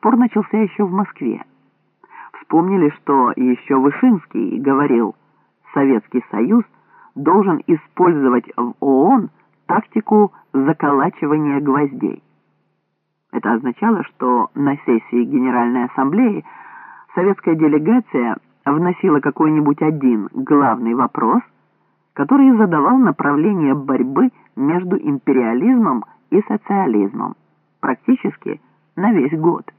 Спор начался еще в Москве. Вспомнили, что еще Вышинский говорил, Советский Союз должен использовать в ООН тактику заколачивания гвоздей. Это означало, что на сессии Генеральной Ассамблеи советская делегация вносила какой-нибудь один главный вопрос, который задавал направление борьбы между империализмом и социализмом практически на весь год.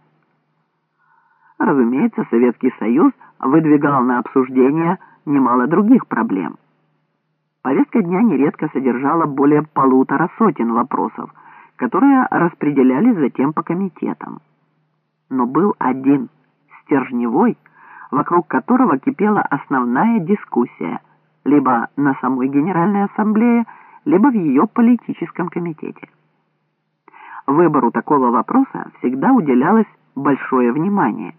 Разумеется, Советский Союз выдвигал на обсуждение немало других проблем. Повестка дня нередко содержала более полутора сотен вопросов, которые распределялись затем по комитетам. Но был один, стержневой, вокруг которого кипела основная дискуссия либо на самой Генеральной Ассамблее, либо в ее политическом комитете. Выбору такого вопроса всегда уделялось большое внимание,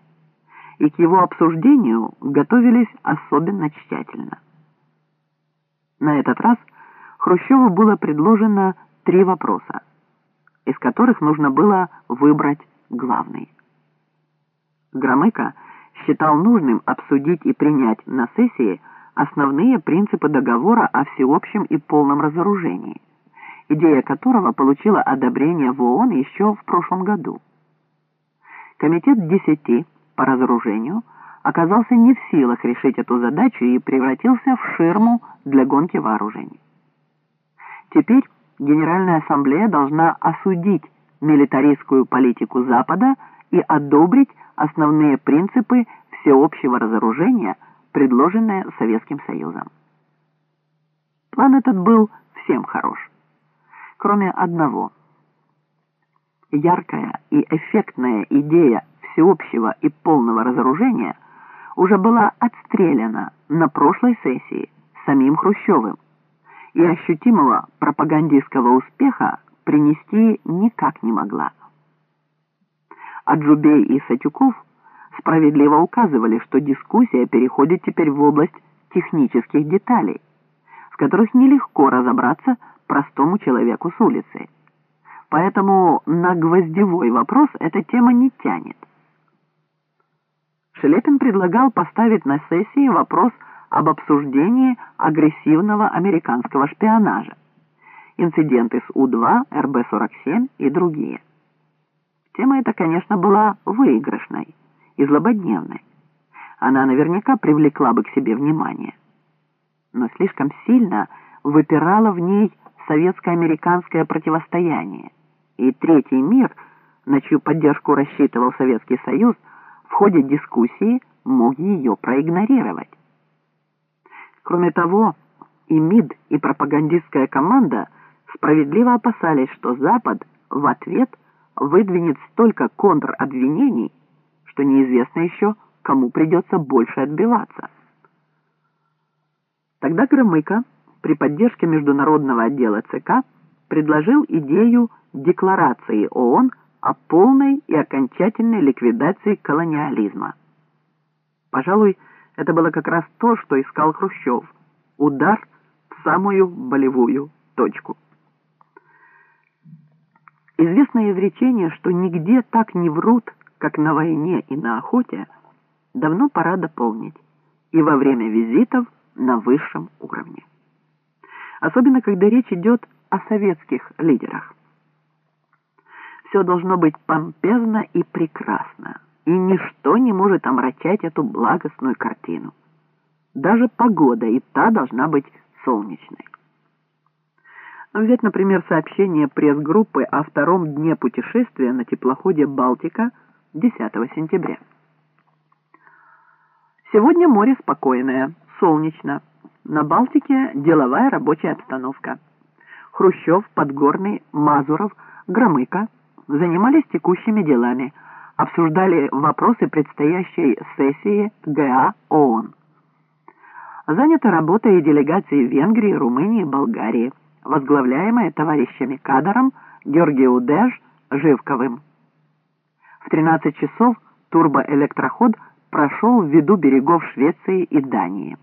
и к его обсуждению готовились особенно тщательно. На этот раз Хрущеву было предложено три вопроса, из которых нужно было выбрать главный. Громыко считал нужным обсудить и принять на сессии основные принципы договора о всеобщем и полном разоружении, идея которого получила одобрение в ООН еще в прошлом году. Комитет десяти по разоружению оказался не в силах решить эту задачу и превратился в ширму для гонки вооружений. Теперь Генеральная Ассамблея должна осудить милитаристскую политику Запада и одобрить основные принципы всеобщего разоружения, предложенные Советским Союзом. План этот был всем хорош, кроме одного. Яркая и эффектная идея всеобщего и полного разоружения уже была отстреляна на прошлой сессии самим Хрущевым и ощутимого пропагандистского успеха принести никак не могла. Аджубей и Сатюков справедливо указывали, что дискуссия переходит теперь в область технических деталей, в которых нелегко разобраться простому человеку с улицы. Поэтому на гвоздевой вопрос эта тема не тянет. Шелепин предлагал поставить на сессии вопрос об обсуждении агрессивного американского шпионажа, инциденты с У-2, РБ-47 и другие. Тема эта, конечно, была выигрышной и злободневной. Она наверняка привлекла бы к себе внимание. Но слишком сильно выпирало в ней советско-американское противостояние, и Третий мир, на чью поддержку рассчитывал Советский Союз, в ходе дискуссии мог ее проигнорировать. Кроме того, и МИД, и пропагандистская команда справедливо опасались, что Запад в ответ выдвинет столько контробвинений, что неизвестно еще, кому придется больше отбиваться. Тогда Громыко при поддержке международного отдела ЦК предложил идею декларации ООН о полной и окончательной ликвидации колониализма. Пожалуй, это было как раз то, что искал Хрущев. Удар в самую болевую точку. Известное изречение, что нигде так не врут, как на войне и на охоте, давно пора дополнить и во время визитов на высшем уровне. Особенно, когда речь идет о советских лидерах все должно быть помпезно и прекрасно, и ничто не может омрачать эту благостную картину. Даже погода и та должна быть солнечной. Взять, например, сообщение пресс-группы о втором дне путешествия на теплоходе «Балтика» 10 сентября. Сегодня море спокойное, солнечно. На Балтике деловая рабочая обстановка. Хрущев, Подгорный, Мазуров, Громыко – занимались текущими делами, обсуждали вопросы предстоящей сессии ГА ООН. Занята работа и делегации Венгрии, Румынии, Болгарии, возглавляемая товарищами Кадаром, Георгию Деж, Живковым. В 13 часов турбоэлектроход прошел в виду берегов Швеции и Дании.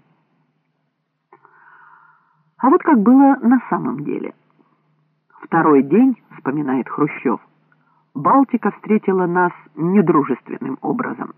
А вот как было на самом деле. Второй день, вспоминает Хрущев, Балтика встретила нас недружественным образом.